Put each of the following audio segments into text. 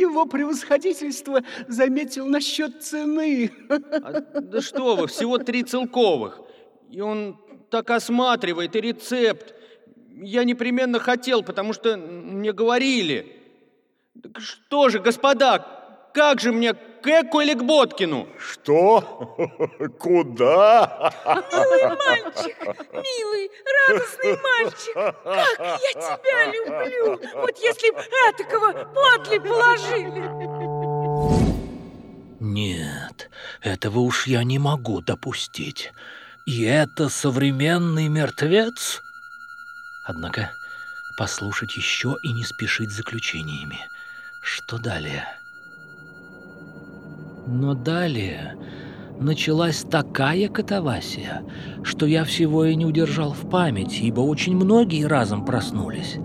Его превосходительство заметил насчет цены. А, да что вы, всего три целковых. И он так осматривает, и рецепт. Я непременно хотел, потому что мне говорили. Так что же, господа, как же мне к Эку или к Боткину? Что? Куда? Милый мальчик, милый, радостный мальчик, как я тебя люблю! Вот если б этакого подле положили! Нет, этого уж я не могу допустить. И это современный мертвец? Однако послушать еще и не спешить с заключениями. Что далее? Но далее началась такая катавасия, что я всего и не удержал в памяти, ибо очень многие разом проснулись.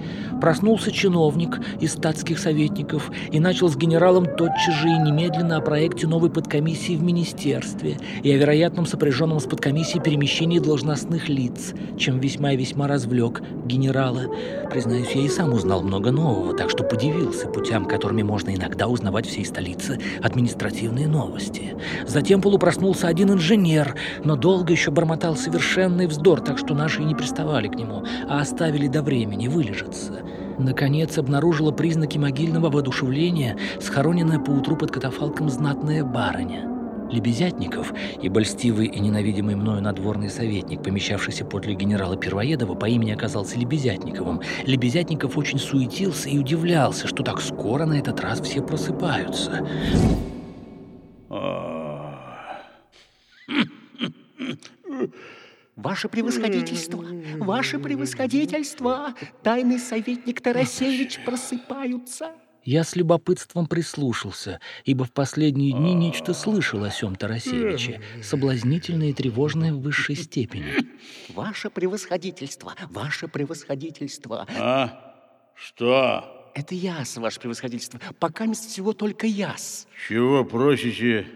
Проснулся чиновник из статских советников и начал с генералом тотчас же и немедленно о проекте новой подкомиссии в министерстве и о вероятном сопряженном с подкомиссией перемещении должностных лиц, чем весьма и весьма развлек генерала. Признаюсь, я и сам узнал много нового, так что подивился путям, которыми можно иногда узнавать всей столице административные новости. Затем полупроснулся один инженер, но долго еще бормотал совершенный вздор, так что наши и не приставали к нему, а оставили до времени вылежаться. Наконец обнаружила признаки могильного воодушевления схороненная поутру под катафалком знатная барыня. Лебезятников, ибо льстивый и ненавидимый мною надворный советник, помещавшийся подле генерала Первоедова, по имени оказался Лебезятниковым. Лебезятников очень суетился и удивлялся, что так скоро на этот раз все просыпаются. Ваше превосходительство, ваше превосходительство, тайный советник Тарасевич просыпаются. Я с любопытством прислушался, ибо в последние дни нечто слышал о сём Тарасевиче, соблазнительное и тревожное в высшей степени. Ваше превосходительство, ваше превосходительство. А? Что? Это яс, ваше превосходительство. Пока всего только яс. Чего просите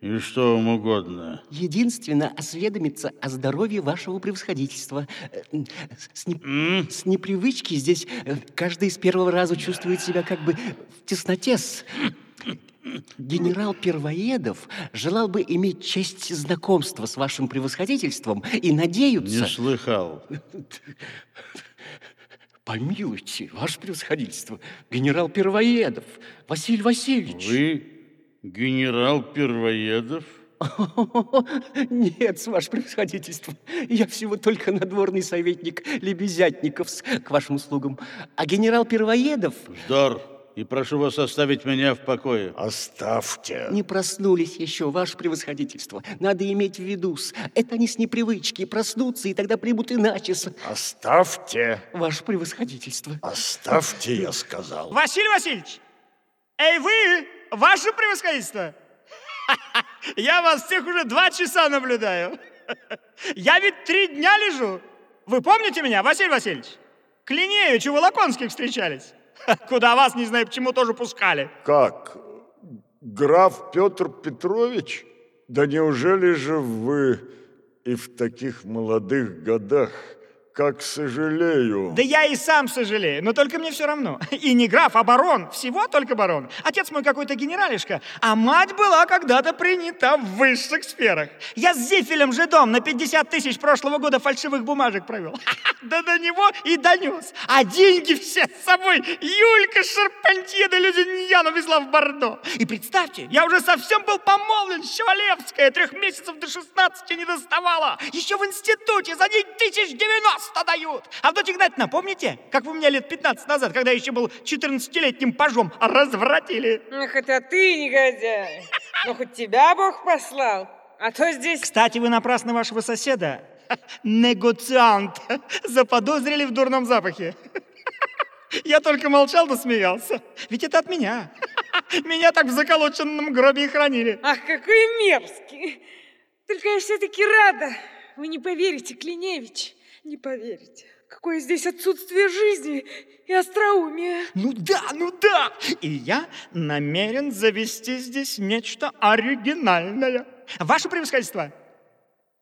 и что вам угодно? Единственно осведомиться о здоровье вашего превосходительства. Э, С, не- с непривычки здесь э, каждый с первого раза чувствует себя как бы в тесноте с... Генерал Первоедов желал бы иметь честь знакомства с вашим превосходительством и надеются... Не слыхал. Помилуйте, ваше превосходительство, генерал Первоедов, Василий Васильевич. Вы генерал Первоедов? Нет, ваше превосходительство, я всего только надворный советник Лебезятников к вашим услугам. А генерал Первоедов Вздор. И прошу вас оставить меня в покое. Оставьте. не проснулись еще, ваше превосходительство. Надо иметь в виду, с- это они с непривычки проснутся, и тогда примут иначе, Оставьте. ваше превосходительство. Оставьте, я сказал. Василий Васильевич! Эй, вы! Ваше превосходительство! Я вас всех уже два часа наблюдаю. Я ведь три дня лежу. Вы помните меня, Василий Васильевич? К Линеевичу Волоконских встречались. Куда вас, не знаю почему, тоже пускали. Как? Граф Петр Петрович? Да неужели же вы и в таких молодых годах, как сожалею? Да я и сам сожалею, но только мне все равно. И не граф, а барон. Всего только барон. Отец мой какой-то генералишка, а мать была когда-то принята в высших сферах. Я с Зифелем жидом на 50 тысяч прошлого года фальшивых бумажек провел. Да до него и донес. А деньги все с собой Юлька Шарпантье да Людиньян увезла в Бордо. И представьте, я уже совсем был помолвлен, Щавалевская, трех месяцев до 16 не доставала. Еще в институте за день тысяч 90 дают. Авдотья Игнатьевна, помните, как вы меня лет 15 назад, когда я еще был 14-летним пажом, развратили? Ах, это ты, негодяй. Ну, хоть тебя Бог послал. А то здесь... Кстати, вы напрасно вашего соседа, негоциант, заподозрили в дурном запахе. Я только молчал да смеялся. Ведь это от меня. Меня так в заколоченном гробе и хранили. Ах, какой мерзкий. Только я все-таки рада. Вы не поверите, Клиневич, не поверите. Какое здесь отсутствие жизни и остроумия. Ну да, ну да. И я намерен завести здесь нечто оригинальное. Ваше превосходительство.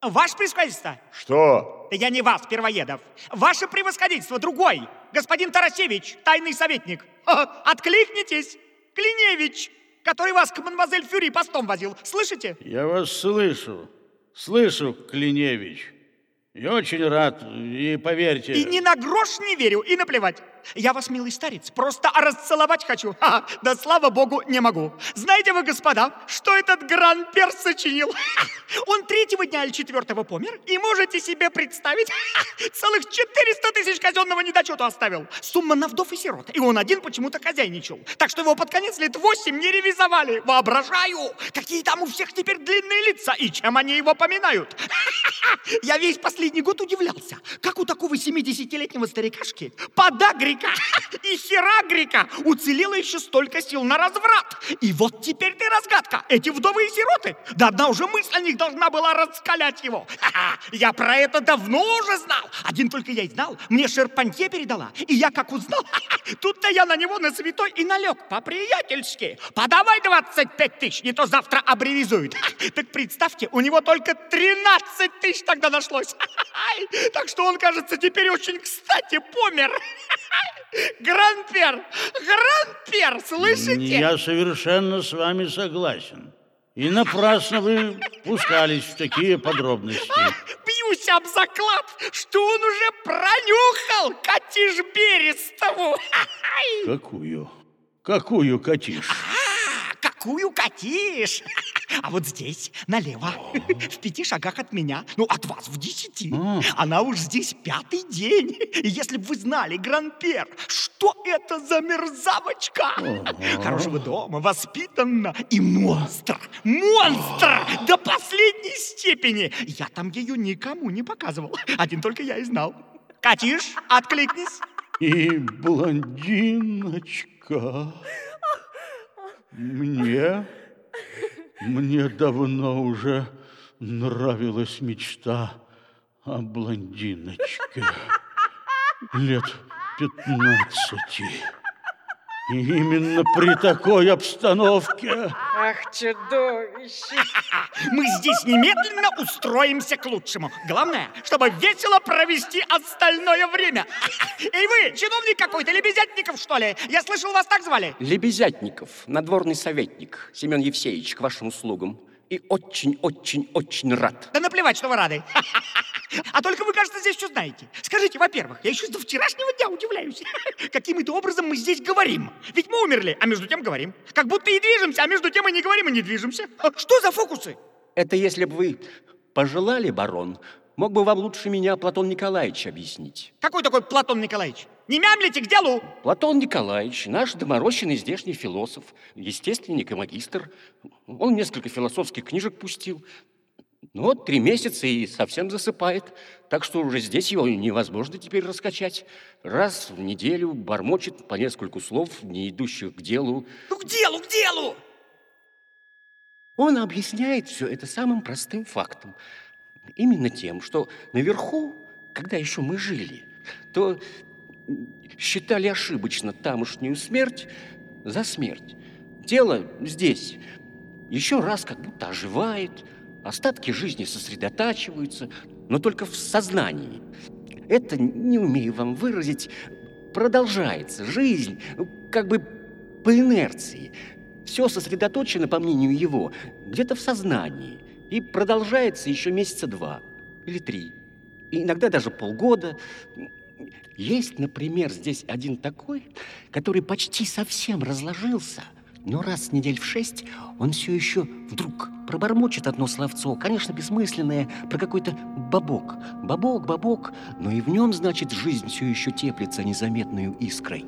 Ваше превосходительство. Что? Да я не вас, Первоедов. Ваше превосходительство, другой. Господин Тарасевич, тайный советник. Откликнитесь. Клиневич, который вас к мадемуазель Фюри постом возил. Слышите? Я вас слышу. Слышу, Клиневич. Я очень рад, и поверьте... И ни на грош не верю, и наплевать. Я вас, милый старец, просто расцеловать хочу. Ха, да слава богу, не могу. Знаете вы, господа, что этот гран-пер сочинил? Он третьего дня или четвертого помер, и можете себе представить, целых 400 тысяч казенного недочета оставил. Сумма на вдов и сирот. И он один почему-то хозяйничал. Так что его под конец лет 8 не ревизовали. Воображаю, какие там у всех теперь длинные лица, и чем они его поминают. Я весь последний год удивлялся, как у такого 70-летнего старикашки подагрика и херагрика уцелело еще столько сил на разврат. И вот теперь ты разгадка. Эти вдовы и сироты. Да одна уже мысль о них должна была раскалять его. Я про это давно уже знал. Один только я и знал. Мне Шерпантье передала. И я как узнал, тут-то я на него на святой и налег по-приятельски. Подавай 25 тысяч, не то завтра абревизуют. Так представьте, у него только 13 тысяч тогда нашлось. Так что он, кажется, теперь очень кстати помер. Гранпер! Гранпер! Слышите? Я совершенно с вами согласен. И напрасно вы пускались в такие подробности. Бьюсь об заклад, что он уже пронюхал Катиш Берестову. Какую? Какую катишь? А, какую катишь? А вот здесь, налево, в пяти шагах от меня, ну, от вас в десяти. А. Она уж здесь пятый день. И если бы вы знали, Гранпер, что это за мерзавочка? Хорошего дома, воспитанна и монстр. Монстр до последней степени. Я там ее никому не показывал. Один только я и знал. Катиш, откликнись. И блондиночка. Мне, мне давно уже нравилась мечта о блондиночке. Лет пятнадцати. И именно при такой обстановке Ах, чудовище! Мы здесь немедленно устроимся к лучшему. Главное, чтобы весело провести остальное время. Эй вы, чиновник какой-то, Лебезятников, что ли? Я слышал, вас так звали. Лебезятников, надворный советник, Семен Евсеевич, к вашим услугам. И очень-очень-очень рад. Да наплевать, что вы рады. А только вы, кажется, здесь что знаете. Скажите, во-первых, я еще до вчерашнего дня удивляюсь. Каким-то образом мы здесь говорим. Ведь мы умерли, а между тем говорим. Как будто и движемся, а между тем и не говорим, и не движемся. Что за фокусы? Это если бы вы пожелали, барон, мог бы вам лучше меня Платон Николаевич объяснить. Какой такой Платон Николаевич? Не мямлите, к делу! Платон Николаевич, наш доморощенный здешний философ, естественник и магистр. Он несколько философских книжек пустил. Ну вот три месяца и совсем засыпает. Так что уже здесь его невозможно теперь раскачать. Раз в неделю бормочет по нескольку слов, не идущих к делу. Ну, к делу, к делу! Он объясняет все это самым простым фактом. Именно тем, что наверху, когда еще мы жили, то считали ошибочно тамошнюю смерть за смерть. Тело здесь еще раз как будто оживает, остатки жизни сосредотачиваются, но только в сознании. Это, не умею вам выразить, продолжается жизнь, как бы по инерции. Все сосредоточено, по мнению его, где-то в сознании. И продолжается еще месяца два или три. И иногда даже полгода. Есть, например, здесь один такой, который почти совсем разложился, но раз в недель в шесть он все еще вдруг пробормочет одно словцо, конечно, бессмысленное, про какой-то бабок. Бабок, бабок, но и в нем, значит, жизнь все еще теплится незаметной искрой.